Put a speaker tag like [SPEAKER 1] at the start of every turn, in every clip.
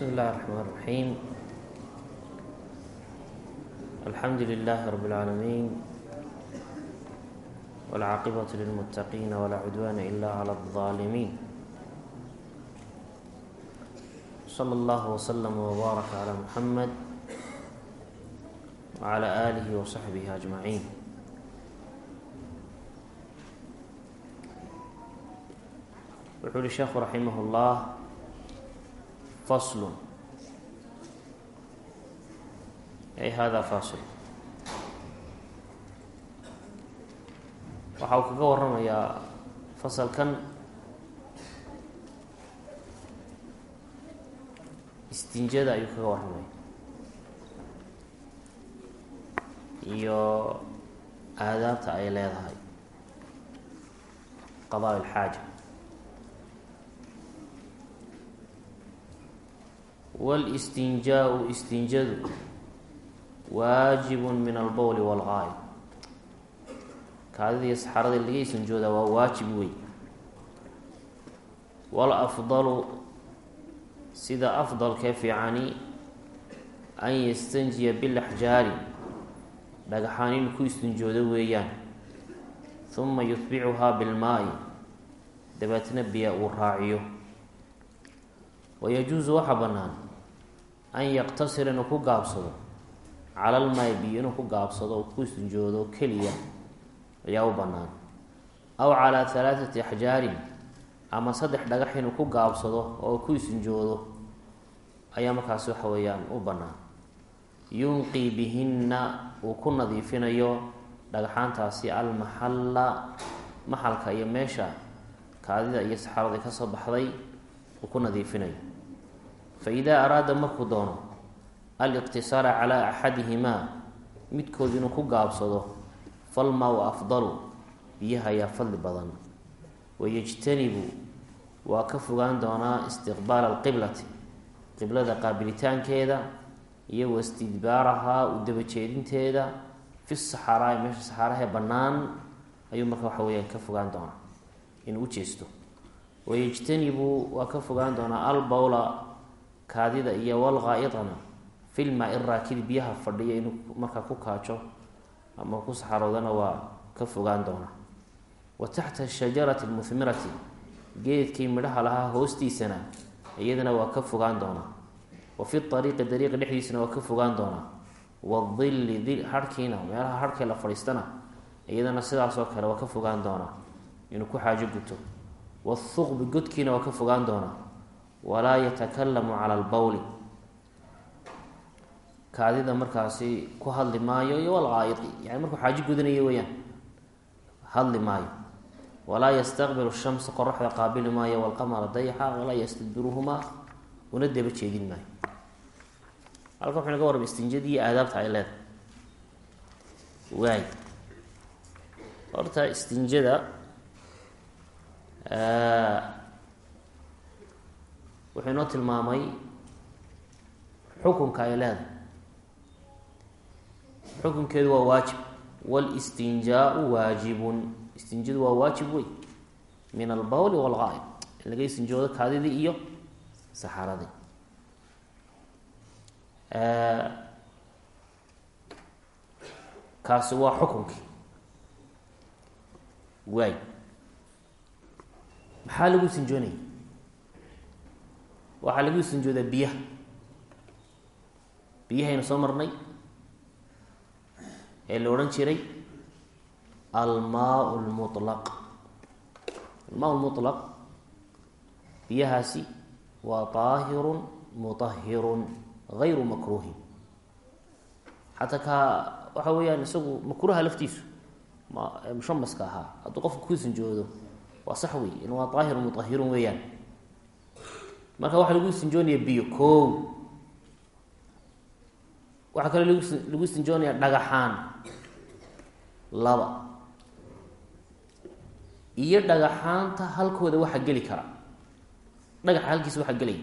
[SPEAKER 1] بsم الlh الرحmن الرحيم الحمdu للh رب العاalمين والعاaqبة للمتقين ولا عدوان إلا على الظالمين صلى الله وسلم وbارك على محمد وعلى آله وصحبه أجمعين wuxuu uhi sheekhu raximah الlah fasl ay hada fasl waxa uu kaga waramayaa fasalkan istinjada ayuu kaga warramaya iyo aadaabta ay leedahay qadaa ilxaaja walistinjaau istinjadu waajibun min albowli walgaayd kaadida saxaradii saxaarada laga isinjoodaa waa waajib wey walafdalu sida afdalkee fiicani an yastanjiya bilaxjaari dhagxaan inuu ku istinjoodo weeyaan uma yutbicuhaa bilmaai dabeetna biya uu raaciyo wayajuusu waxaa bannaan an yaqtasira inuu ku gaabsado. Cala lmaay biyo inuu ku gaabsado oo ku istinjoodo keliya ayaa u bannaan. Aw calaa halaathati axjaarin ama saddex dhagax inuu ku gaabsado oo ku istinjoodo ayaa markaas waxa weeyaan u bannaan. Yunqii bihinna uu ku nadiifinayo dhagaxaantaasi almaxalla maxalka iyo meesha kaadida iyo saxarada ka soo baxday uu ku nadiifinayo faidaa araada markuu doono aliqtisaara calaa axadihimaa midkood inuu ku gaabsado falmaa-u afdalu biyaha ayaa fadli badan wayajtanibu waa ka fogaan doonaa istiqbaala alqiblati qiblada qaabilitaankeeda iyo wastidbaarahaa u dabajeedinteeda fi saxaraa meesha saxaarahee bannaan ayuu marka waxa weyaan ka fogaan doonaa inuu ujeesto wayajtanibu waa ka fogaan doonaa albowla kaadida iyo walqaa-idana filmaa iraakidi biyaha fadhiya inuu markaa ku kaajo ama ku saxaroodana waa ka fogaan doonaa wa taxta shajarati lmuhmirati geedkii midhaha lahaa hoostiisana iyadana waa ka fogaan doonaa wa fi ariiqi dariiqi dhexdiisana waa ka fogaan doonaa wadilli harhkiina meelaha harhkee la fadhiistana iyadana sidaasoo kale waa ka fogaan doonaa inuu ku xaajo guto. Wathuqbi godkiina waa ka fogaan doonaa walaa yatakalamu cala albowli kaadida markaasi ku hadli maayo iyo walqaa-idi yani markuu xaajo gudanayo weyaan hadli maayo. Walaa yastaqbilu shamsa qoraxda qaabili maayo walqamara dayaxa walaa yastadbiruhumaa una daba jeedin maayo. Halka wuxuu naga warrama istinjadii iyo aadaabta ay leedahay. Waay. Horta istinjada wuxuu inoo tilmaamay xukunka ay leedahay. Xukunkeedu waa waajib. Walistinjaau waajibun. Istinjadu waa waajib wey. Min albowli walqaa-id in laga istinjoodo kaadidii iyo saxaradii kaasi waa xukunkii waay maxaa lagu istinjoonaya waxaa lagu istinjoodaa biyaha. Biyahaynu soo marnay ee la odhan jiray almaa lmulaq almaa lmulaq biyahaasi waa daahirun mutahirun gayru makruuhin. Xataa kaa waxa weeyaan isagu makruuha laftiisu mushamaska ahaa hadduu qofka ku istinjoodo waa sax wey waa daahirun mutahirun weeyaan marka waxaa lagu istinjoonaya biyo koow waxaa kaloo lagu lagu istinjoonaya dhagaxaan. Laba. Iyo dhagaxaanta halkooda waxaa geli kara. Dhagaxa halkiisa waxaa gelaya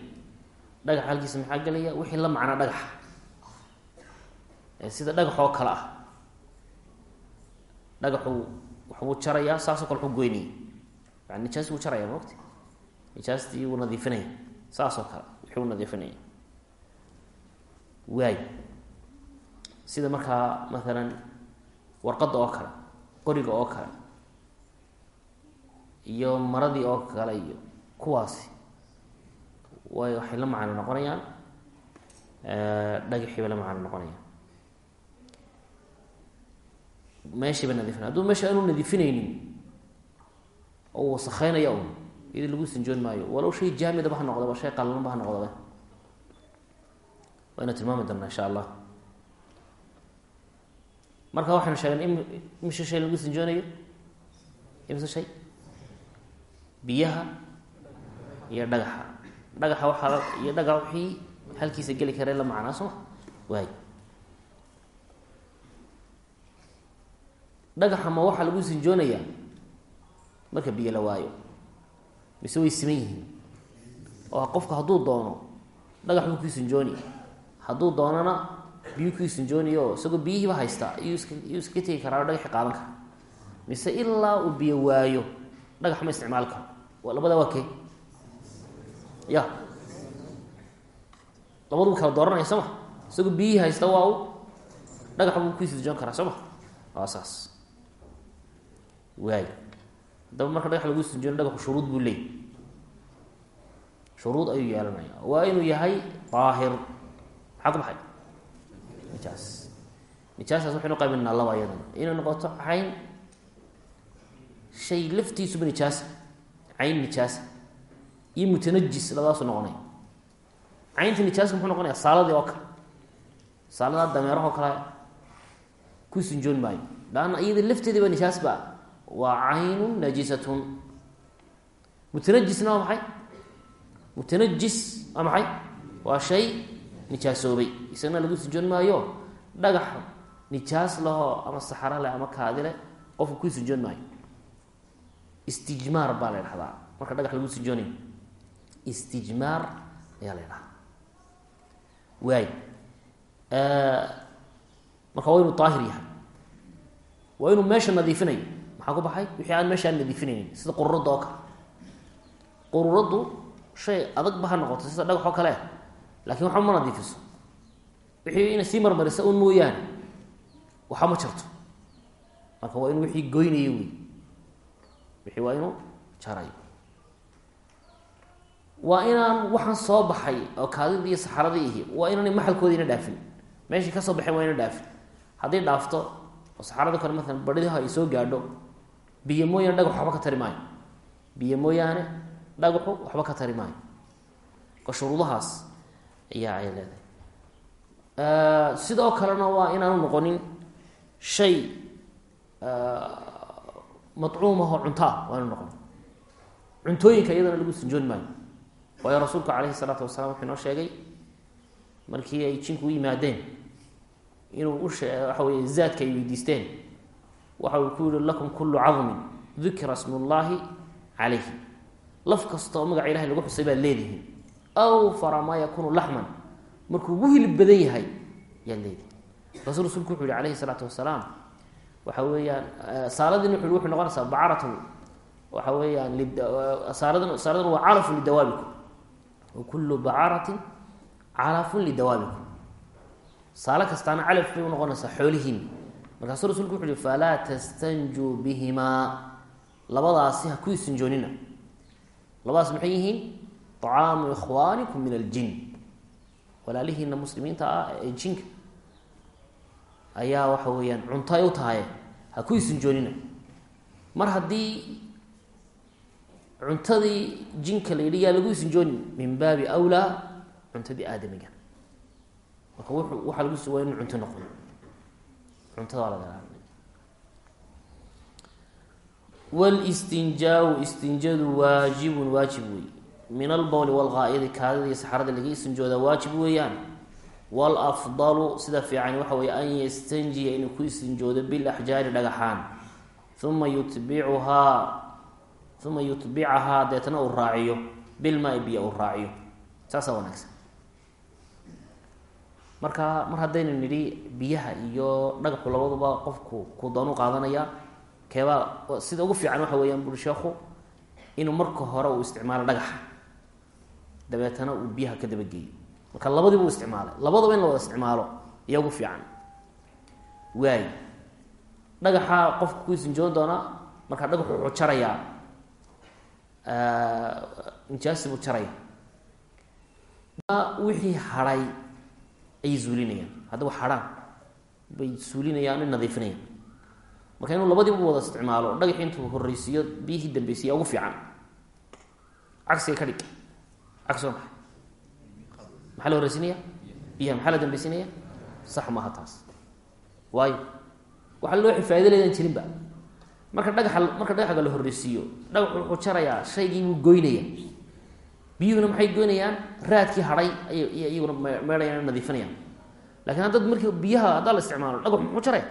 [SPEAKER 1] dhagaxa halkiisa maxaa gelaya? Wixii la macnaa dhagaxa sida dhagax oo kale ah. Dhagaxu waxbuu jarayaa saasoo kale waxu goynaya. Yani nijaas buu jaraya maogta nijaastii wuu nadiifinaya saasoo kale wuxuu nadiifinaya. Waay. Sida markaa maalan warqadda oo kale qoriga oo kale iyo maradii oo kale iyo kuwaasi way waxay la macno noqonayaan dhagaxii bay la macno noqonayaan. Meeshiiba nadiifina hadduu meesha aanu nadiifinaynin oo wasakheynaya un iyadii lagu sinjoon maayo. Walow shay jaamidaba ha noqdaba shay qallalanba ha noqdaba wayna tilmaami doonaa insha allah. Marka waxaynu sheegeen im shay lagu sinjoonayo imise shay? Biyaha iyo dhagaxa. Dhagaxa waxaa iyo dhagax wixii halkiisa geli kare la macnaa soo ma? Waay. Dhagaxa ma waxaa lagu sinjoonayaa marka biyo la waayo mise way siman yihiin. Oo qofku hadduu doono dhagax buu ku sinjooni. Hadduu doonana biyuu ku sinjooniyo isagoo biyihiiba haystaa iyuu iska tegi karaa o dhagaxi qaadan kara mise ilaa uu biyo waayo dhagax ma isticmaali karo. Labada waa kee? Ya labaduu kala dooranaya soo ma? Isagoo biyihii haysta waa u dhagax buu ku sinjoon karaa soo ma? Waa saas. Waay haddaba marka dhagax lagu sinjoono dhagaxu shuruud buu leeyay shuruud ayuu yeelanaya waa inuu yahay daahir. Maxaa ku baxay? Nijaas nijaastaas waxaynu qaybinaa laba iyadana inay noqoto cayn shay laftiisuba nijaasa cayn nijaasa iyo mutanajis labadaasu noqonaya caynta nijaaska muxuu noqonaya saaladii oo kale. Saaladaa dameerahoo kale ku sinjoon maayo. Laanna iyada lafteediiba nijaas ba waa caynun najisatun. Mutanajisna waa maxay? Mutanajis waa maxay? Waa shay nijaasoobay isagna lagu sinjoon maayo dhagax nijaas lahoo ama saxaro leh ama kaadi leh qofku ku sinjoon maayo. Istijmaar baa la dhahdaa marka dhagax lagu sinjoonayo istijmaar ayaa la dhahdaa waay. Marka waa inuu daahir yahay. Waa inuu meesha nadiifinayo maxaa ku baxay wixii aan meesha aan nadiifinaynin sida qururadda oo kale qururaddu shay adag ba ha noqoto sida dhagax oo kale laakiin waxba ma nadiifiso wixii inay sii marmarisa un mooyaane waxa ma jarto marka waa inu wixii goynayo wey wixii waa inuu jarayo waa inaan waxaan soo baxay oo kaadidii saxaradii ihi. Waa inaanay maxalkoodiina dhaafin meeshii ka soo baxeen waa ina dhaafin hadday dhaafto oo saxaradii kore maalan baridaha ay soo gaadho biyo mooyaane dhagax waxba ka tari maayo. Biyo mooyaane dhagaxu waxba ka tari maayo. Ka shuruudahaas ayaa ay leedahay. Sidoo kalena waa inaanu noqonin shay macuumahoo cuntaa waa inu noqon cuntooyinka iyadana lagu sinjoon maayo. Waayo rasuulku calayhi salaatu wasalaam wuxuu inoo sheegay markii ay jinku u yimaadeen inuu ushe waxa weye zaadka ay weydiisteen waxa uu ku yihi lakum kullu cadmin dukira smullaahi calayhi. Laf kasta oo magaca ilahay lagu xusay baad leedihiin aw fara maa yakunu laxman markuu ugu hilib badan yahay yaad leedihin markaasuu rasuulku wuxu yihi calayhi salaatu wasalaam waxa weeyaan saaladin wuxu wuxuu noqonaysaa bacaratu waxa weeyaan saaradan saaradan waa calafun lidawaabikum. Wa kullu bacaratin calafun lidawaabikum. Saalo kastaana calaf bay unoqonaysaa xoolihiin markaasuu rasulku wuxu uhi falaa tastanjuu bihimaa labadaasi ha ku isinjoonina. Labadaas maxay yihiin? طacaamu ikhwaanikum min aljin walaalihiina muslimiinta ah ee jinka ayaa waxa weeyaan cunto ay u tahay ha ku isinjoonina. Mar haddii cuntadii jinka la yidhi yaa lagu isinjooni min baabi awlaa cuntadii aadamiga. Marka waxaa lagu waa inu cunto noqon cuntada laga ilaalinay walistinjaau istinjadu waajibun waajib wey. Min albowli walqaa'idi kaadida iyo saxarada laga istinjooda waajib weeyaan. Walafdalu sida fiican waxa weeye an yastanjiya inuu ku istinjoodo bilaxjaari dhagaxaan. Uma yutbicuhaa uma yutbicahaa deetna uu raaciyo bilmaai biyo uu raaciyo. Saasaa wanaagsan marka mar haddaynu nidhi biyaha iyo dhagaxu labaduba qofku ku doonu qaadanaya keebaa sida ugu fiican waxa weeyaan buri sheekhu inuu marka hore uu isticmaalo dhagaxa. Dabeetana uu biyaha ka dabageeyo marka labadii buu isticmaalay. Labadaba in la wada isticmaalo iya ugu fiican. Waay. Dhagaxaa qofka ku sinjoon doonaa markaa dhagaxu wuxuu jarayaa nijaasi buu jaraya wixii hadhay ayay zuulinayaan. Haddaba hadhaan bay suulinayaan in nadiifinayaan. Marka inuu labadiiba wada isticmaalo dhagaxii intuu horreysiiyo biyihii dambeysiya ugu fiican. Cagsiga ka dhig. Cagsi waa maxaa la horreysinaya? Biyaha maxaa la dambeysinaya sax maaha taas. Waayo. Waxaa loo faaida leedaan jirinba marka dhagaxa marka dhagaxga la horreysiiyo dhagaxu wuxuu jarayaa shaygii buu goynaya biyuhuna maxay goynayaan raadkii hadhay ay iyaguna meedhayaan nadiifinayaan laakiin haddad markii biyaha haddaa la isticmaalo dhagaxu muxuu jaraya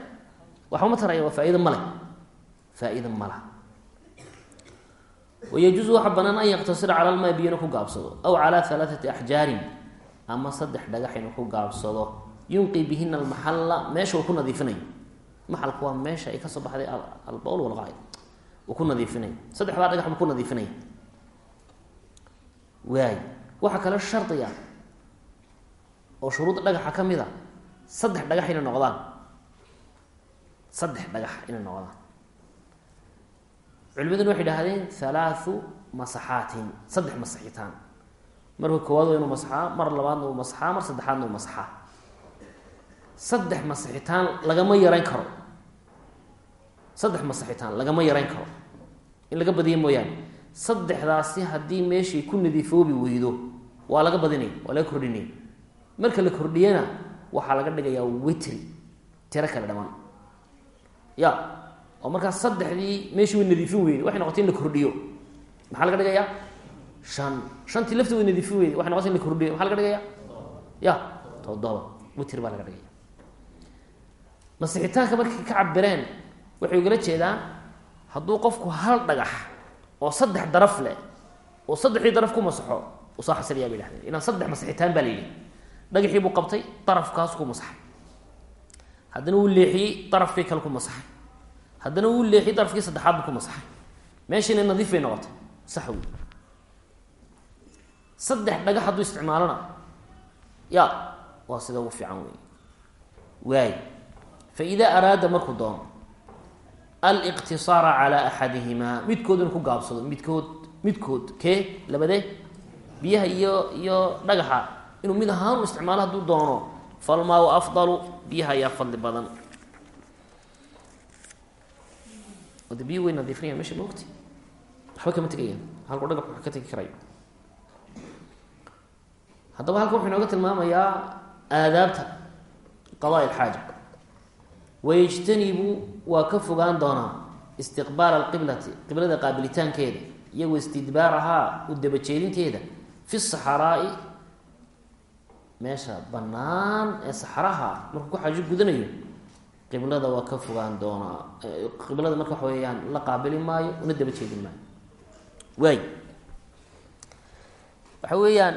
[SPEAKER 1] waxba ma taraya waa faaida male faa-ida mala wayajuusu waxaa banaan an yaktasira cala lmaa biyana ku gaabsado aw calaa halaaثati axjaarin ama saddex dhagax inuu ku gaabsado yunqi bihina almaxalla meesha uu ku nadiifinayo maxalku waa meesha ay ka soo baxday albawl walqaacid uu ku nadiifinaya saddexdaa dhagax buu ku nadiifinaya waay. Waxaa kale shardiga oo shuruudda dhagaxa ka mid a saddex dhagax inay noqdaan. Saddex dhagax inay noqdaan. Culimaduna waxay idhahdeen halaathu masaxaatin saddex masaxitaan. Marka koowaad waa inuu masaxaa mar labaadna uu masaxaa mar saddexaadna uu masaxaa. Saddex masaxitaan lagama yarayn karo. Saddex masaxitaan lagama yarayn karo. In laga badiya mooyaane saddexdaasi haddii meeshay ku nadiifoobi weydo waa laga badinaya waa laga kordhinaya marka la kordhiyana waxaa laga dhigayaa witri tiro kale dhamaan. Ya oo markaas saddexdii meeshii way nadiifin weyday waxay noqotay in la kordhiyo. Maxaa laga dhigayaa? Shan shantii lafti way nadiifin weyday waxay noqotay in la kordhiyo. Maxaa laga dhigaya ya toddoba witr baa laga dhigaya masixitaanka markay ka cabireen waxay ugala jeedaan hadduu qofku hal dhagax oo saddex daraf leh oo saddexdii daraf ku masaxo uu soo xasiliyaa bay dhahdeen ilaan saddex masixitaan baa la yidhi. Dhagaxii buu qabtay darafkaas ku masaxay. Haddana wuu leexiyey darafkii kale ku masaxay. Haddana wuu leexiyey darafkii saddexaad buu ku masaxay. Meeshiina nadiif bay noqotay sax wey saddex dhagax hadduu isticmaalona ya waa sida ugu fiican wey waay fa idaa araada markuu doono aliqtisaara calaa axadihimaa midkood inuu ku gaabsado midkood midkood kee labadee biyaha iyo iyo dhagaxa inuu mid ahaan u isticmaalo hadduu doono falmaau afdalu biyaha ayaa fadli badan de biyu way nadiifinaya meesha maogti waxba kama tegayaan halku dhagax wax ka tegi karayo haddaba halkan wuxuu inooga tilmaamayaa aadaabta qadaa ilxaaja wayajtanibu waa ka fogaan doonaa istiqbaal alqiblati qiblada qaabilitaankeeda iyo wastidbaarahaa u dabajeedinteeda fi saxaraai meesha bannaan ee saxaraha markuu ku xaajo gudanayo qiblada waa ka fogaan doonaa qiblada marka waxa weeyaan la qaabili maayo una daba jeedin maayo. Waay. Waxa weeyaan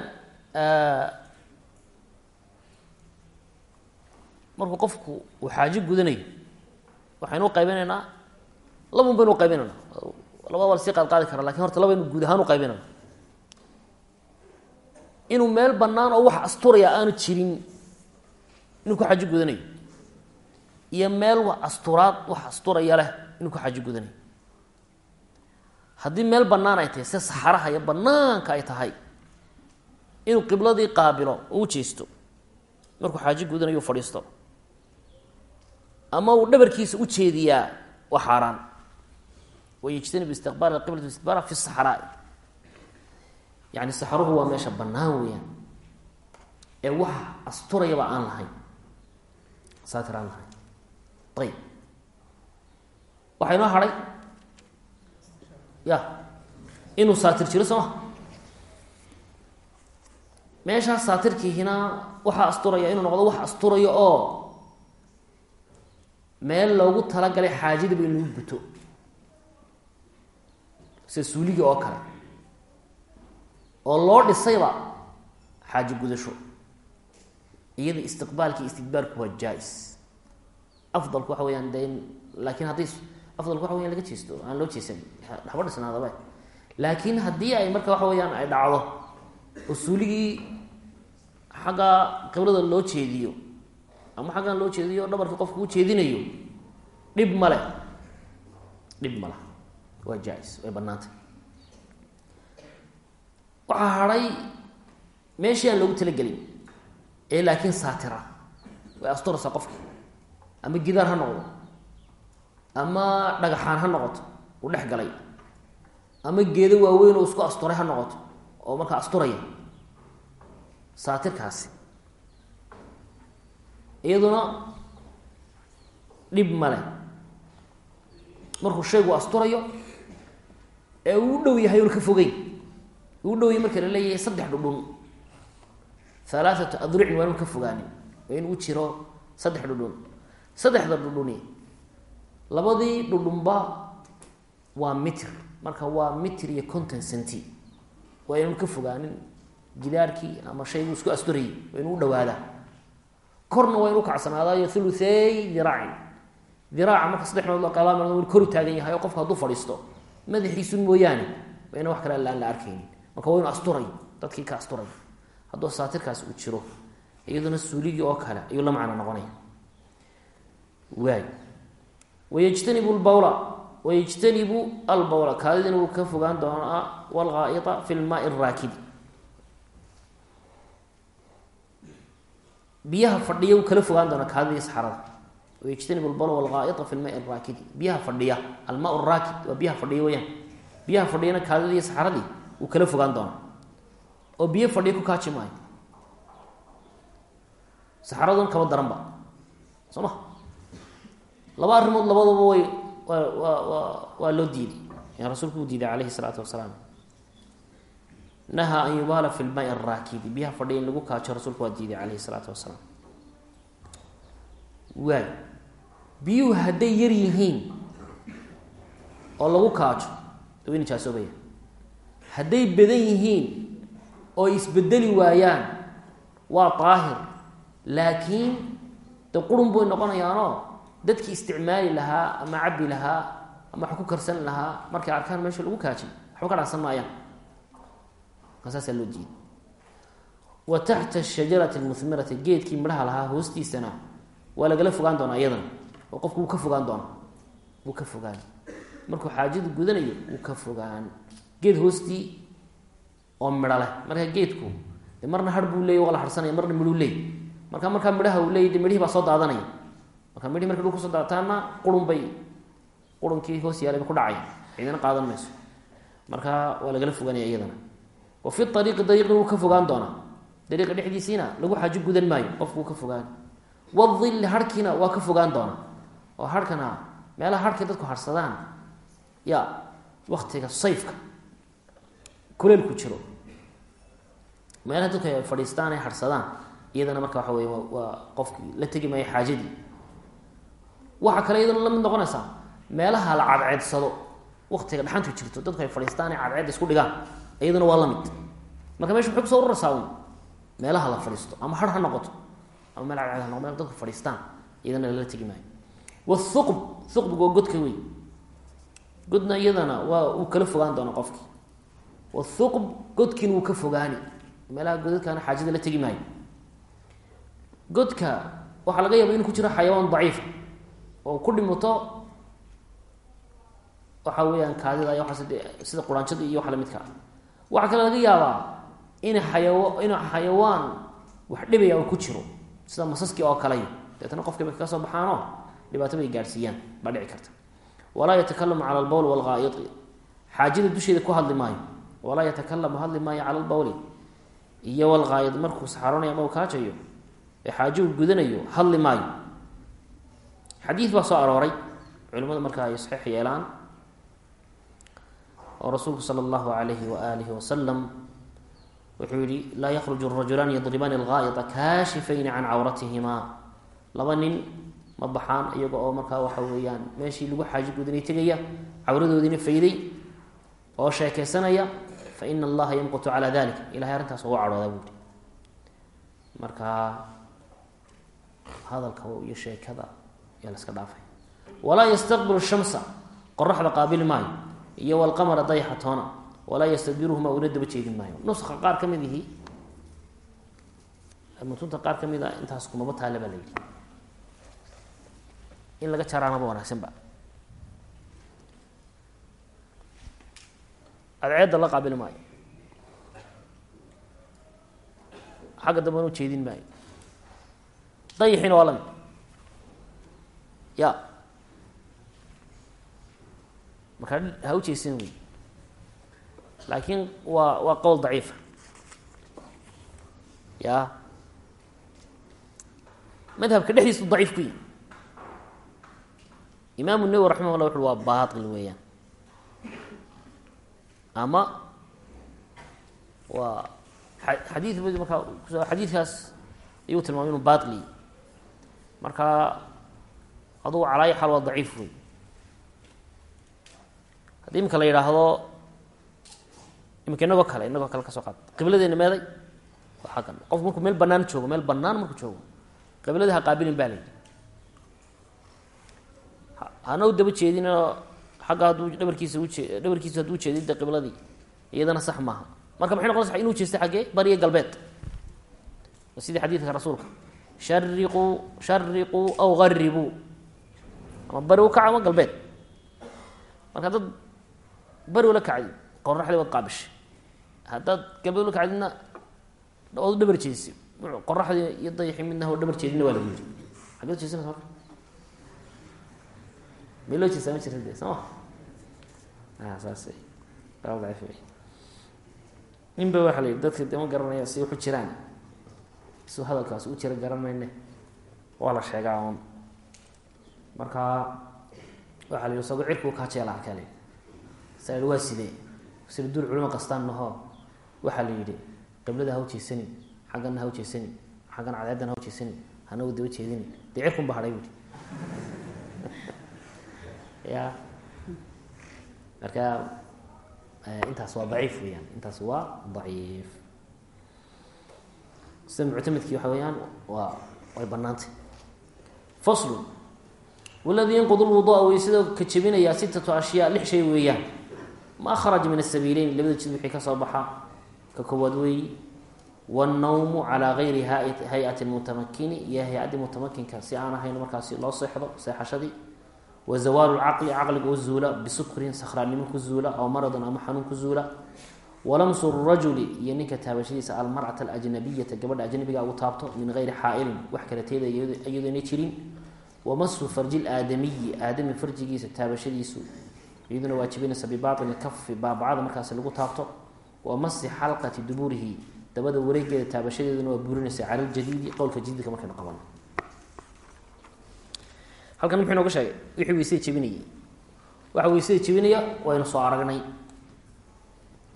[SPEAKER 1] markuu qofku uu xaajo gudanayo waxaynu uqaybinaynaa labun baynu uqaybinayna labada waa la sii qaad qaadi kara laakiin horta labaynu guud ahaan uqaybinayna inuu meel banaan oo wax asturaya aanu jirin inuu ku xaajo gudanayo. Iyo meel wax asturaad wax asturaya leh inuu ku xaajo gudanayo. Haddii meel banaan ay tahay sida saxaraha iyo banaanka ay tahay inuu qibladii qaabilo oo u jeesto markuu xaajo gudanayo fadhiisto ama uu dhabarkiisa u jeediyaa waa xaaraan. Wayajtanibu istiqbaal alqiblati istidbaara fi saxraa yani saxaruhu waa meesha bannaan weeyaan. Ee wax asturayaba aan lahayn. Saatir aan lahayn. Ayib waxaa inoo hadhay ya inuu saatir jiro soo ma? Meeshaas saatirkiihina waxaa asturaya inuu noqdo wax asturayo oo meel loogu talagalay xaajadaba in lagu guto sida suuligii oo kale. Oo loo dhisayba xaajo gudasho. Iyada istiqbaalki istidbaarku waa jaa-is. Waxa weyaan de laakiin hadday afdalku waxa weyan laga jeesto aan loo jeesan waxba dhisnaadaba laakiin haddii ay marka waxa weyaan ay dhacdo oo suuligii xagga qiblada loo jeediyo ama xaggan loo jeediyo dhabarkii qofka u jeedinayo. Dhib male dhib male waa jaa-is way banaantay waxaa hadhay meeshii aan loogu talagelin ee laakiin saatira. Way asturaysaa qofka. Ama gidaar ha noqdo. Ama dhagaxaan ha noqoto. Uu dhex galay. Ama geedo waaweyn oo isku asturay ha noqoto. Oo markaa asturaya. Saatirkaasi iyaduna dhib male markuu shaygu asturayo ee uu u dhow yahay una ka fogeyn. Uu u dhow yahay marka la leeyahay saddex dhudhun. Halaathatu adricin waa ka fogaanin waa in u jiro saddex dhudhun. Saddexda dhudhuni labadii dhudhunba waa mitr marka waa mitr iyo conton centi waa inanu ka fogaanin gidaarkii ama shayguu isku asturayay. Waa inu u dhawaadaa korna waa inu kacsanaadaayo thuluthey diraacin diraaca marka saddex meelood loo qaala meelood kor u taagan yahay oo qofka hadduu fadhiisto madaxiisun mooyaane waa ina wax kale aan la arkaynin. Marka waa inu asturay dadkii ka asturay hadduu saatirkaasi uu jiro iyaduna suuligii oo kale ayuu la macno noqonaya. Waay. Wayjtanibu lbawla wayjtanibu albawla. Kaadidina wuu ka fogaan doonaa walghaa'ita fi lmaai araakidi biyaha fadhiya wuu kala fogaan doonaa kaadidii saxarada. Wayjtanibu lbawla walghaa'ita fi lmaai araakidi biyaha fadhiya almaa raakid waa biyaha fadhiya weyaan biyaha fadhiyana kaadidii saxaradii wuu kala fogaan doonaa oo biyo fadhiya ku kaaji maayo. Saxaradun kaba daranba. Soo ma? Laba arrimood labadaba way waa waa waa loo diiday. Rasuulku uu diiday calayhi salaatu wasalaam nahaa an yubaala fi lmaai araakidi biyaha fadhiya in lagu kaajo rasuulku waa diiday calayhi salaatu wasalaam waay biyuhu hadday yar yihiin oo lagu kaajo way nijaasoobaya hadday badan yihiin oo isbedeli waayaan waa daahir laakiin de qurun bay noqonayaanoo dadkii isticmaali lahaa ama cabbi lahaa ama wax ku karsan lahaa markay arkaan meesha lagu kaajay waxba ka dhacsan maayaan saasaa loo diiday. Wa taxta shajarati lmuhmirati geedkii midhaha lahaa hoostiisana waa lagala fogaan doonaa iyadana. Oo qofku wuu ka fogaan doonaa. Wuu ka fogaan. Markuu xaajadu gudanayo wuu ka fogaan. Geed hoostii oo midho leh. Marka geedku de marna har buu leey waa la harsanaya marna midhuu leey marka markaa midhaha uu leeyay de midhihii baa soo daadanaya. Marka midhihi marka dhul ku soo daataana qurun bay qurunkii hoos yaalay ba ku dhacay ciidana qaadan mayso. Marka waa lagala fogaanaya iyadana wa fi ariiqi dariiqna wuu ka fogaan doonaa dariiqa dhexdiisiina lagu xaajo gudan maayo qofku wuu ka fogaan. Wadilli harhkiina waa ka fogaan doonaa oo harhkana meelaha harhkay dadku harsadaan. Ya waktiga sayfka. Kuleelku jiro. Meelaha dadku ay fadhiistaan ay harsadaan iyadana waxa kale iyadana la mid noqonaysaa meelaha la cadceedsado waktiga dhaxantu jirto dadku ay fadhiistaan ay cadceedda isku dhigaan iyadana waa la mid marka meesha maxay kuso urarsaa un meelaha la fadhiisto ama har ha noqoto. Ama meel cadceed ha meel dadku fadhiistaan iyadana lala tegi maayo wathuqb thuqbigu waa godka wey godna iyadana waa uu kala fogaan doona qofkii. Wathuqb godkiina wuu ka fogaani. Meelaha godadkaana xaajada la tegi maayo godka waxaa laga yaaba inu ku jiro xayawaan daciifa oo ku dhimato waxa weeyaan kaadida iyo waaas sida quraanjada iyo wax lamidka ah waxaa kale laga yaabaa ina xayawa inu xayawaan wax dhibaya oo ku jiro sida masaskii oo kaleyo deetna qofkii bay kaga soo baxaanoo dhibaato bay gaadhsiiyaan baa dhici karta. Walaa yatakalamu cala albowl walghaayiti xaajada dusheeda ku hadli maayo. Walaa yatakalamu hadli maayo cala albowli iyo walghaayid markuu saxaronayo ama u kaajayo ee xaajo uu gudanayo hadli maayo. Xadiid baa soo arooray. Culimadu marka ay saxiix yeelaan oo rasuulku sala allahu alayhi waaalihi wasalam wuxuu yihi laa yakruju rajulaani yadribaani alghaa'ita kaashifayni can cawratihimaa laba nin ma baxaan iyaga oo markaa waxa weeyaan meeshii lagu xaajo gudanay tegaya cawradoodiina fayday oo sheekeysanaya fa ina allaha yamqutu calaa dalik ilahay arrintaas ugu cadhoodaa buuhi marka hadalka iyo sheekada ayaa la iska dhaafay. Walaa yastaqbilu shamsa. Qoraxda qaabili maayo iyo walqamara dayaxa toona walaa yastadbiruhuma una daba jeedin maayo. Nuska qaar ka mid ihi mutunta qaar ka mid a intaas kumaba taale baa la yidhi. In laga jaraanaba wanaagsan ba adceedda la qaabili maayo. Xagga dambena u jeedin maayo. Dayixiina waa la mid ya markaa ha u jeesin wey laakiin waa waa qowl daciifa ya madhabka dhexdiisu daciif ku yihi imaamu nawowi raximah llah wuxu waa baatil weeyaan. Ama waa xadiid markaa xadiidkaas ayuu tilmaamay inuu baatili marka adugu calaayi xaal waa daciif wey haddii iminka la yidhaahdo iminka inagoo kale inagoo kale ka soo qaad. Qibladeena meeday waa xaggan. Qofku markuu meel banaan joogo meel banaan markuu joogo qibladii ha qaabilin baa la yidhi. Hana u daba jeedinoo xagga hadduu dhabarkiisa uje dhabarkiisa hadduu ujeedin qibladii iyadana sax maaha. Marka maxay noqonaysa inuu jeesta xaggee? Bariya galbeed. Sidii xadiidka rasuulka. Shariquu shariquu aw garibuu ama bari u kaca ama galbeed. Marka haddaad bari ula kacdi qoraxdii waad qaabishay. Haddaad galbeed ula kacdidna ood dhabar jeedisay qoraxdii iyo dayaxi midna oo dhabar jeedina waa lagu yiri xaggeed jeesanaysa marka may loo jeesaa ma jirta de soo ma? Saas daciif ninba waxaa la yidhi dadka de ma garanaya si waxu jiraan. Su hadalkaas u jira garan mayne. Waa la sheegaa un marka waxaa la yidhi sago cirkuu kaa jeela sa waa sidee? Sida duul culimo qastaan nahoo waxaa la yidhi qiblada ha u jeesanin xaggana ha u jeesanin xaggan cadeedana ha u jeesanin hana u daba jeedinin dee cirkun ba hadhay buui ya marka intaas waa daciif weyaan intaas waa daciif. Sida muctamedkii waxa weeyaan waa way banaantay faslu. Waladii yanqud lwudua weysada ka jebinayaa sitatu ashyaa lix shay weeyaan ma kharaja min asabiileyn labada jid wixii ka soo baxa ka koowaad weeyi wannawmu calaa gayri hay'ati mutamakini iyo hay'addii mutamakinka. Si aan ahayn markaasi loo seexdo seexashadii wa zawaalu lcaqli caqliga u zuula bisukrin sakhraannimo ku zuula aw maradin ama xanuun ku zuula. Walamsu rajuli iyo ninka taabashadiisa almarcata alajnabiyata gabadha ajnabiga ugu taabto min gayri xaailin. Wax kala teeda iyadoona jirin. Wamasu farji laadamiyi aadami farjigiisa taabashadiisu iyaduna waajibinaysa bibaini kafi baabacada markaasi lagu taabto. Wa masi xalqati duburihi dabada wareegeeda taabashadeeduna waa burinaysa cala ljadiidi qowlka jadiidka markaynu qaban. Halkan muxuu inooga sheegay? Wixii weysada jebinayay. Waxa weysada jebinaya waynu soo aragnay.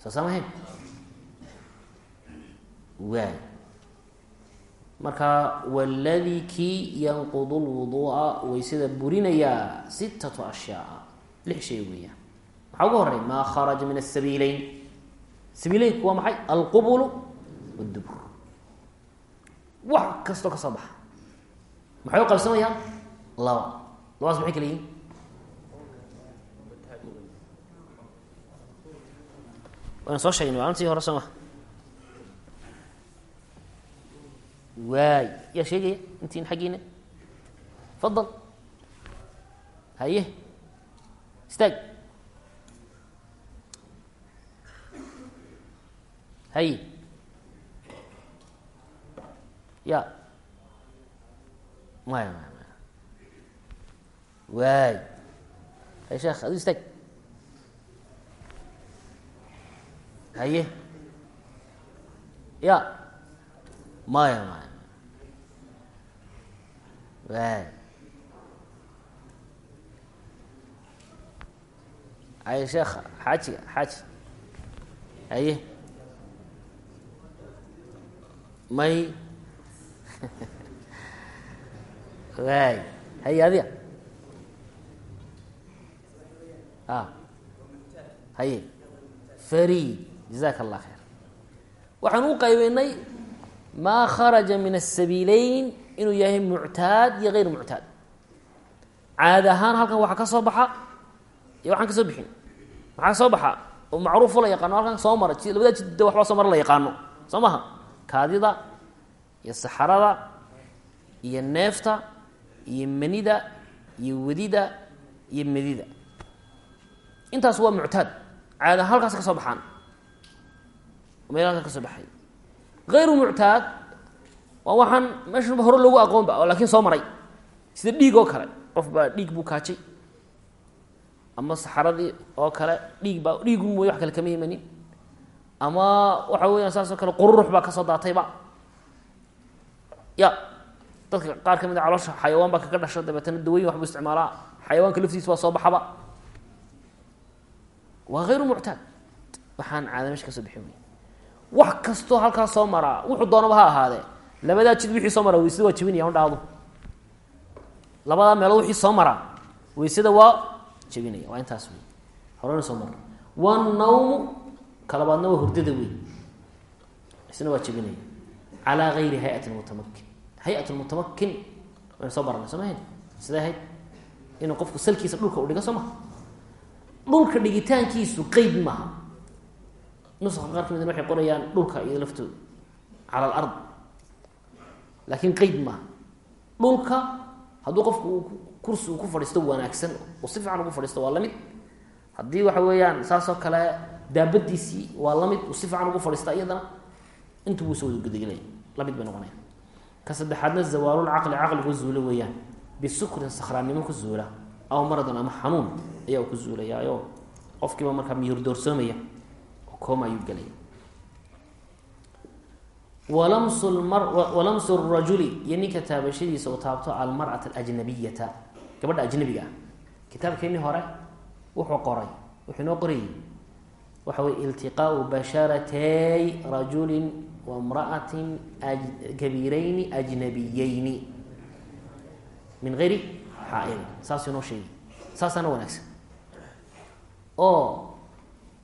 [SPEAKER 1] Saasamahayn waay. Marka waladii kii yanqudu lwuduu'a weysada burinayaa sittatu ashyaa lix shay weeyaan maxaa ugu horey maa kharaja min asabiileyn sabiileynku waa maxay? Alqubulu waddubur wax kastoo ka soo baxa. Maxay u qaybsamayaan laba. Labadaas maxay kala yihiin waynu soo sheegnay maalintii hore soo waay. Yaa sheegaya intiin xaggiina? Fadal. Haye istaag haye ya maya maya maya waay hay sheekh adu istaag haye ya maya maya waay haye sheekha xaajiga xaaji haye may. Waay haye adiga a haye farid jazaka allah waxaan u qaybeynay maa kharaja min asabiileyn inuu yahay muctaad iyo gayr muctaad caada ahaan halkan waxaa ka soo baxa iyo ka soo bixin. Maxaa soo baxa? Oo macruufo la yaqaano halkan soo mara. Labada jid waxbaa soo mara la yaqaano. Soo maha? Kaadida iyo saxarada iyo neefta iyo manida iyo wadida iyo medida intaas waa muctaad. Caada halkaas ka soo baxaan. Meel halkaas ka soo baxay. Hayru muctaad waa waxaan meeshanba hore loogu aqoonba oo laakiin soo maray. Sida dhiig oo kale. Qof baa dhiig buu kaajay ama saxaradii oo kale dhiig baa dhiigu mooy wax kale kama imanin. Ama waxa weeyaan saas oo kale qururux baa ka soo daatayba ya dadka qaar ka mid a caloosha xayawaan baa kaga dhasho dabeetana dawayin waxbuu isticmaalaa. Xayawaanka laftiisa waa soo baxaba waa hayru muctaad. Waxaan caada meesha ka soo bixin wey wax kastoo halkaas soo maraa wuxuu doonaba ha ahaadee. Labadaa jid wixii soo maraa weysada waa jebinaya dhaado labadaa meelood wixii soo maraa weysada waa jebinaya waa intaas wey horena soo mara wanawmu kalabaadna waa hurdada wey isna waa jebinaya calaa gayri hay'ati mutamakin. Hay'at mutamakin. Waynu soo baranay soo mahayn siday ahayd inuu qofku salkiisa dhulka u dhigo soo maha dhulka dhigitaankiisu qeyd maaha nuska qaar kamidna waxay qorayaan dhulka iyo laftooda. Cala alard laakiin qeyd maaha dhulka hadduu qofku kursi uu ku fadhiisto wanaagsan oo si fiican ugu fadhiisto waa la mid haddii waxa weeyaan saasoo kale daabadiisii waa la mid uu si fiican ugu fadhiista iyadana intu buu soo wadagedegelaya la mid bay noqonaya ka saddexaadna zawaalulcaqli caqligu zuulo weeyaan. Bisukrin sakhraannimo ku zuula aw maradan ama xanuun ayaa uu ku zuulayaayo. Qofkiiba markaa miyur doorsoomaya oo kooma ayuu gelaya walamsu rajuli iyo ninka taabashadiisa uu taabto almar'ata alajnabiyata gabadha ajnabiga ah. Kitaabkeenii hore wuxuu qoray wuxuu inoo qorayay waxa weye iltiqaau basharatay rajulin wa mra'atin kabiirayni ajnabiyeyni min gayri xaail saasuu inoo sheegay. Saasaana wanaagsan. Oo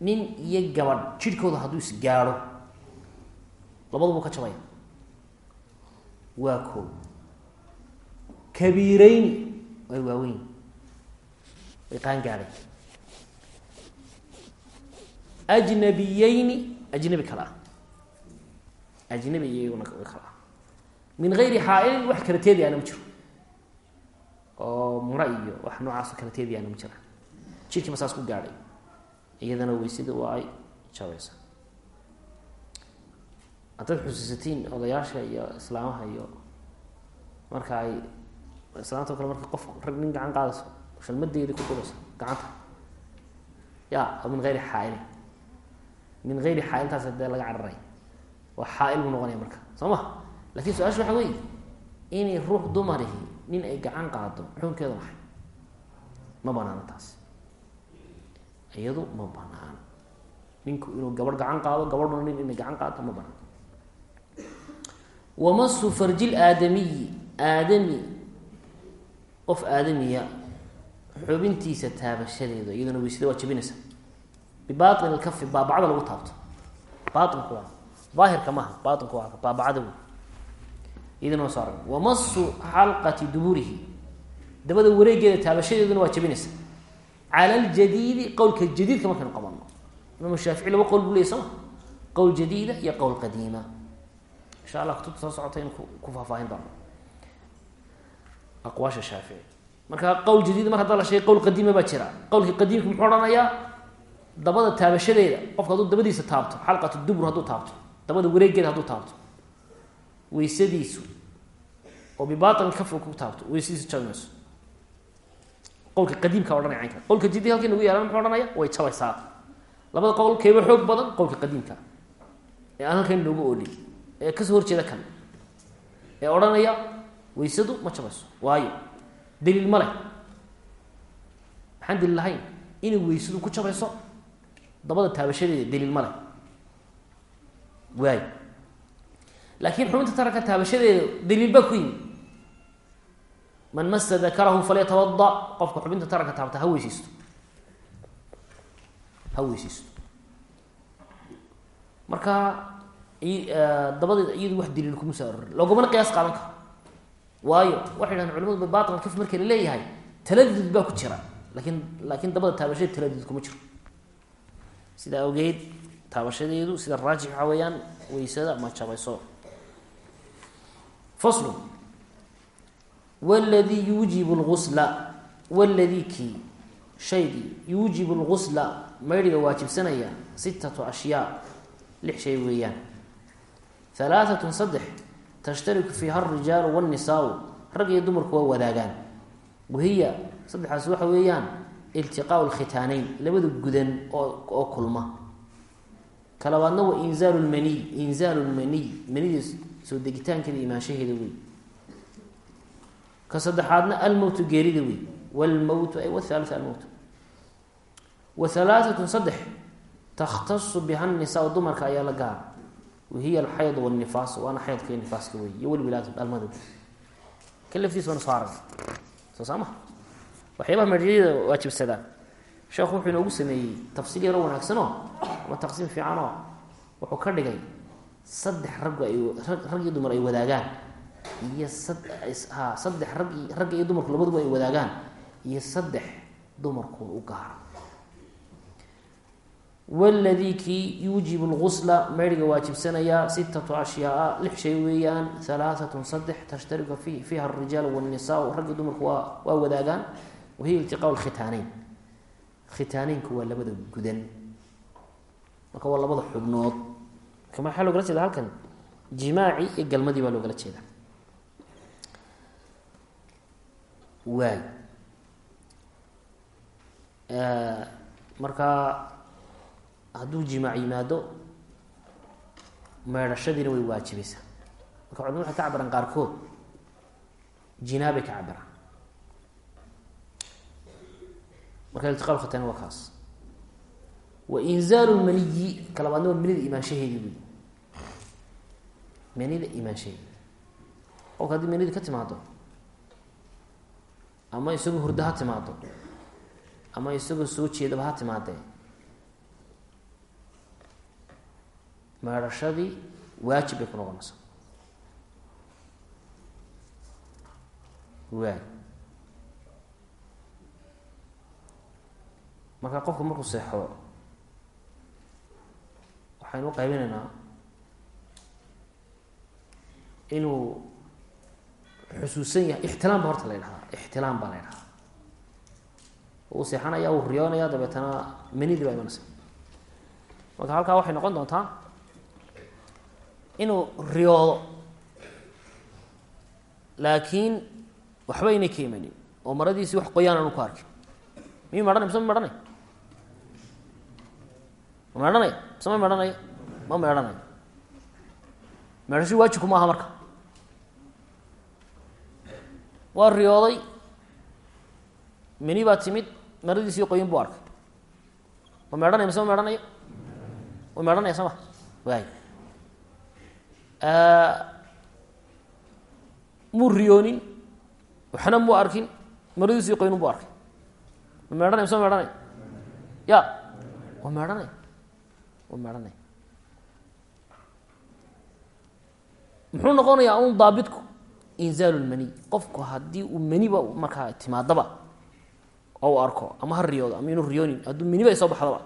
[SPEAKER 1] nin iyo gabadh jidhkooda hadduu isgaadho labadubuu ka jabaya. Waa koo kabiireyni way waaweyn way qaan gaadhay ajnabiyeyni ajnabi kale ah ajnabi iyaguna way kale min gayri xaailin wax kala teedayaana ma jiro oo mura iyo wax noocaasoo kala teedayaana ma jira jidhkiiba saas ku gaadhay iyadana weysada waa ay jabaysa haddaad xusuusatiin odayaasha iyo islaamaha iyo marka ay islaamta o kale marka qof rag nin gacan qaadayso shalmadeedi ku durayso gacanta. Ya min gayri xaailin min gayri xaailtaas dee laga cararay waa xaail buu noqonaya marka. Soo ma? Lakin su'aasha waxa weeye inay ruux dumarihi nin ay gacan qaado xukunkeeda maxay? Ma banaano taas. Iyadu ma banaano ninku inuu gabadh gacan qaado gabadhuna nin inay gacan qaado ma banaano wamasu farjil aadamiyi aadami qof aadamiya xubintiisa taabashadeeda iyaduna weysada waa jabinaysa bibain lkafi baabacada lagu taabto. Bainku waa. Daahirka maaha bainku waa baabacada wey iyaduna waa arag wamasu xalqati duburihi dabada wareegeeda taabashadeeduna waa cala ljadiidi qowlka jadiidka markaynu qabano. Imaam shaafici laba qowl buu ma qowl jadiida iyo qowl qadiima. Insha allah kutubta soo socota in ku faahfaahin doono aqwaasha shaafici. Marka qowl jadiid mar haddaa la sheegay qowl qadiima baa jira. Qowlkii qadiimka muxuu odhanayaa? Dabada taabashadeeda. Qofka hadduu dabadiisa taabto xalqatu dubur hadduu taabto dabada wareegeeda hadduu taabto. Weysadiisu oo bibaطn kaf ku taabto weysadiisu jabi mayso qowlka qadiimka odhanaya caynka. Qowlka jadiid halkii nagu yaalan muxuu odhanaya way jabaysaa. Labada qowl keeba xoog badan qowlka qadiimka. Ee aan halkan noogu oolin. Ee ka soo horjeeda kan. Ee odhanaya weysadu ma jabayso. Waayo daliil ma leh. Maxaan daliil lahayn? Inay weysadu ku jabayso dabada taabashadeeda daliil ma leh. Waayo. Laakiin xubinta taranka taabashadeeda daliil baa ku yimi man masa dakarahu falyatawada qofka xubinta taranka taabta ha weyseysto ha weyseysto marka dabadeeda iyadu wax daliil kuma soo arorin loogumana qiyaas qaadan karo waayo waxay dhahdeen culimadu baطn kaf marka la leeyahay taladud baa ku jira. Lakin laakiin dabada taabashadeed taladud kuma jiro. Sidaa awgeed taabashadeedu sida raajix waxaa weeyaan weysada ma jabayso. Faslu. Wladii yuujibu lgusla waladii kii shaygii yuujibu lgusla maydhiga waajibsanaya sitatu ashyaa lix shay weeyaan. Halaaatun saddex tashtariku fiiha arijaalu wnisaau rag iyo dumarku waa wadaagaan. Wahiya saddexaas waxa weeyaan iltiqaau khitaaneyn labada gudan oo kulma. Kalabaadna waa inzaal maniy inzaal maniy manida soo degitaankeeda imaanshaheeda wey ka saddexaadna almowtu geerida wey wlmowtu ay wthalitha almowt wa halaatatun saddex takhtasu biha nisaa dumarka ayaa la gaara wahiya alxayd wاnifaas waana xaydka nifaaska wey iyo walwilaad dhalmada ka laftiis waana soo arag soo saama waxyaabaha marjiyada waajibsadaa sheekhu wuxuu inoogu sameeyey tafsiil yaro wanaagsanoo ama taqsiim fiicanoo wuxuu ka dhigay saddex raggu ay rag iyo dumar ay wadaagaan iyo ha saddex rag ragga iyo dumarku labaduba ay wadaagaan iyo saddex dumarku u waladii kii yuujibu lgusla maydhiga waajibsanaya sitatu ashyaaa lix shay weeyaan halaaatun saddex tashtariku fi fiiha arijaal wاnisaa raggi dumarku waa wadaagaan wahiya iltiqaa khitaaneyn khitaaneynku waa labada gudan marka waa labada xubnood marka maxaa loogala jeeda halkan jimaaci iyo galmadii baa loogala jeeda waay marka hadduu jimaac yimaado meedhashadiina way waajibaysaa marka culimadu waxay ka cabiraan qaarkood. Jinaabay ka cabiraan marka iltiqa khatan waa kaas. Wa inzaalu lmaniyi ka labaadna waa manida imaanshaheedii wey manida imaanshaheedi qofka haddii manida ka timaado ama isagoo hurdo ha timaado ama isagoo soo jeedaba ha timaadee meedhashadii waajib bay ku noqonaysaa waay marka qofku markuu seexdo waxaynu u qaybinaynaa inuu xusuusan yahay ixtilaam ba horta la ydhahaa ixtilaam baa la ydhahaa uu seexanaya uu riyoonaya dabeetana manidii baa imanaysa. Marka halkaa waxay noqon doontaa inuu riyoodo. Laakiin waxba aynay ka imanin oo maradiisii wax qoyaan aanu ku arkin miyuu mehanay mise ma mehanay ma mehanaya mise ma mehanaya ma meehanayo meedhashi waajibku ma aha marka. Waa riyooday. Meni baa timid. Maradiisii qoyin buu arkay. Ma meedhanaya mise ma mehanaya wa meedhanaya soo ma? Waay muu riyoonin waxna muu arkin maradiisii qoynun buu arkay ma meedhanaya mise ma meedhanaya ya waa meedhanaya waa meedhanaya muxuu noqonayaa un daabitku inzaalu lmaniy qofku haddii uu meniba markaa timaadaba oo arko ama ha riyoodo ama inuu riyoonin hadduu meniba ay soo baxdaba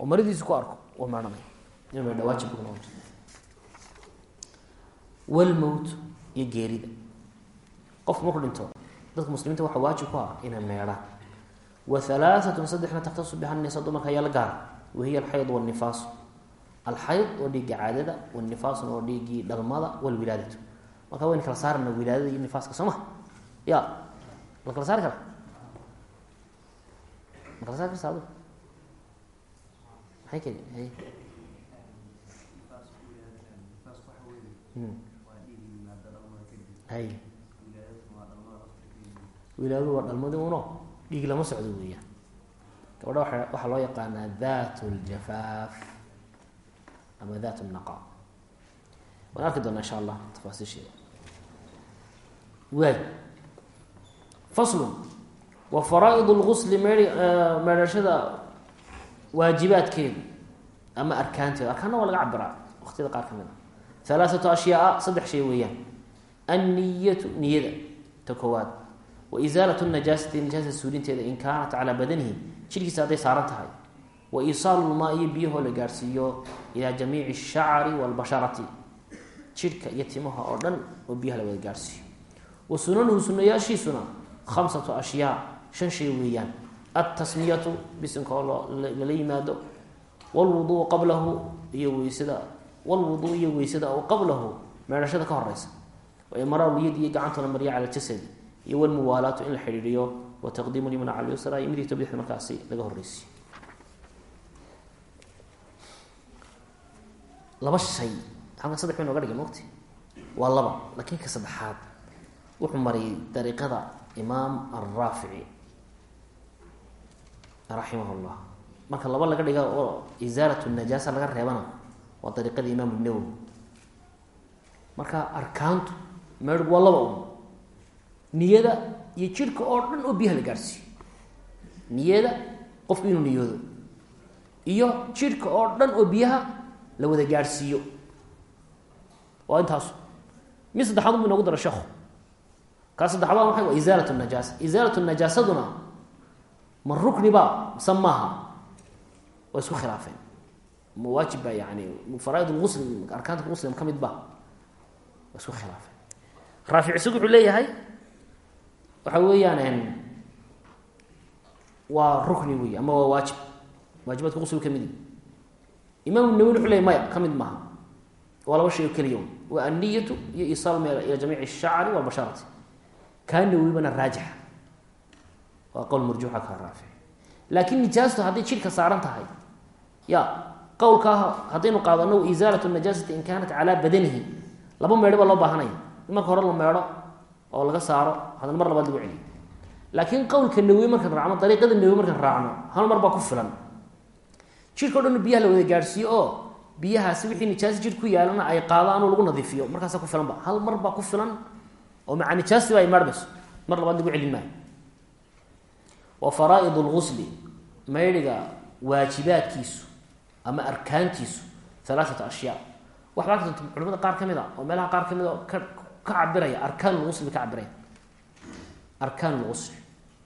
[SPEAKER 1] oo maradiisi ku arko waa meedhanaya inu meedha waajib ku noqon walmowt iyo geerida qofku markuu dhinto dadka muslimiinta waxaa waajib ku ah inay meedhaan wa halaaatun saddexna takhtasu biha nisa dumarka ayaa la gaara wahiya alxayd wannifaasu alxayd oo dhiigga caadada wanifaasuna oo dhiiggii dhalmada walwilaadatu marka wayna kala saarana wilaadada iyo nifaaska soo ma ya la kala saari kara ma kala saari hay wilaadadu waa dhalmadi uno. Dhiig lama socdo weeyaan gabadha waa waxaa loo yaqaanaa dat ljafaaf ama dat naqa. Waan arki doonaa insha allah tafaasiisheeda. Waay. Faslun. Wa faraa-id lgusli meei meedhashada waajibaadkeedu ama arkaanteedu arkaanna waa laga cabiraa waqtiyada qaar ka mid a halaaatu ashyaaa saddex shay weeyaan anniyatu niyada ta koowaad wa isaalat najaasati najaasada suulinteeda in kaanat calaa badanihi jidhkiisa hadday saaran tahay wa iisaalu lmaa iyo biyahoo la gaadhsiiyo ilaa jamiici ashacri waalbasharati jidhka iyo timaha oo dhan oo biyaha la wada gaadhsiiyo wa sunanuhu sunayaashiisuna khamsatu ashyaa shan shay weeyaan altasmiyatu bisinka oo lala yimaado wlwuduu qablahu iyo weysada wlwuduu iyo weysada oo qablahu meedhashada ka horeysa waimraalyad iyo gacantuna marya cala jasadi. Iyo walmuwaalaatu in la xidhiiriyo wa taqdiimu lyumna cala lyusra iyo midigta bidixda markaasi laga horeysiyo laba shay halkan saddex bay nooga dhigay mogti waa laba laakiin ka saddexaad. Wuxuu mariyay dariiqada imaam alraafici raximah llah marka laba laga dhiga oo isaarat najaasa laga reebana waa dariiqada imaam nawowi marka arkaantu meedhgu waa laba un niyada iyo jidhka oo dhan oo biyaha la gaadhsiiyo niyada qofku inuu niyoodo. Iyo jidhka oo dhan oo biyaha la wada gaadhsiiyo waa intaasu mid saddexaad unbu inoogu dara sheekhu kaa saddexaad maxay waa isaalat najaasa. Isaalat najaasaduna ma rukni ba mise maaha. Waa isku khilaafeen. Ma waajib ba yani faraaid lmuslim arkaanta muslim ka mid ba waa isku khilaafeen raafic isagu wuxuu leeyahay. Waxa weeyaan waa rukni wey ama waa waajib. Waajibaadka qusligu ka mid imaam nawin wuxuu leeyay maya ka mid maaha. Waa laba shay oo keliya un waa anniyatu iyo isaal meel ila jamiici shacri walbasharati kaa nawibana raajixa waa qowl marjuuxa ka raafic laakiin nijaastu hadday jidhka saaran tahay ya qowlkaa haddaynu qaadano isaalat in kaanat calaa badanihi. Laba meedho loo baahanaya in marka hore la meedho oo laga saaro haddana mar labaad lagu celiyo laakiin qowlka nawi markaan raacno dariiqada nawi markaan raacno hal mar baa ku filan. Jidhka o dhan biyaha la wada gaadhsiiyo oo biyahaasi wixii nijaasi jidh ku yaalana ay qaadaan oo lagu nadiifiyo markaasa ku filanba hal mar baa ku filan oo maca nijaasti ba ay maarhmayso mar labaad lagu celin maayo. Wa faraaid lgusli maydhiga waajibaadkiisu ama arkaantiisu alaaata ashyaa. Waxbaa culimada qaar ka mid a oo meelaha qaar ka mid a ka cabiraya arkaan lgusli bay ka cabiraya arkaan lgusli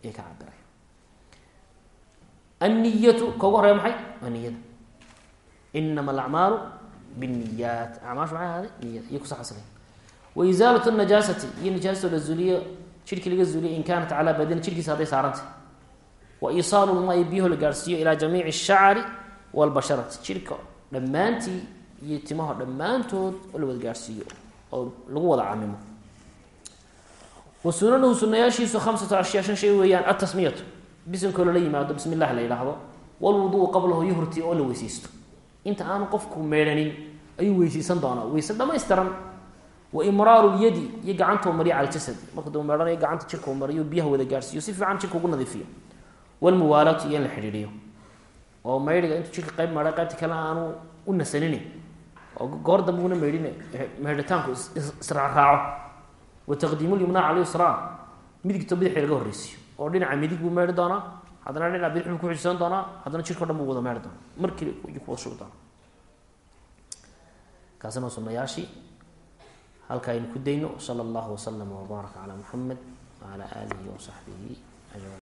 [SPEAKER 1] ayay ka cabiraya anniyatu ka ugu horeya maxay? Waa niyada inama alacmaalu bniyaat acmaashu maxay ahaaday niyada iyo kusaxasla wa isaalat najaasati iyo nijaasatoo la zuuliyo jidhkii laga zuuliyo in kaanat calaa badani jidhkiisa hadday saarantay wa isaalu lmaai biyaho la gaadhsiiyo ilaa jamiici shacri walbasharati jidhka dhammaantii iyo timaha dhammaantood oo la wada gaadhsiiyo oo lagu wada camimo wa sunanuhu sunayaashiisu khamsatu ashyaa shan shay weeyaan altasmiyatu bisinkoo lala yimaado bismi la yidhaahdo walwuduu qablahu iyo hortii oo la weyseysto inta aanu qofku meedhanin ayuu weyseysan doonaa. Weyse dhamaystiran wa imraaru lyadi iyo gacantoo mariya cala jasad marka gacanta jirkau mariyo biyaha wada gaadhsiiyo si fiican jirka ugu nadiifiyo. Walmuwaalaatu iyo in la xidhiidhiyo. Oo maydhiga intuu jirka qayb meedha qaybta kale aanu u nasanini oo goor dambe una meydhin meydhitaanku israacraaco wa taqdiimu lyumna cala yusraa midigto bidixda laga horreysiyo oo dhinaca midig buu meedhi doonaa haddana dhinaca bidix buu kuxijisan doonaa haddana jirkao dhan buu wada meedhi doonaa. Markii kuwada shugi doonaa kaasina waa sunayaashii halka aynu ku dayno sala allahu waslama wbaaraka calaa muxamed wacala aalihi wasaxbihi ajmaciin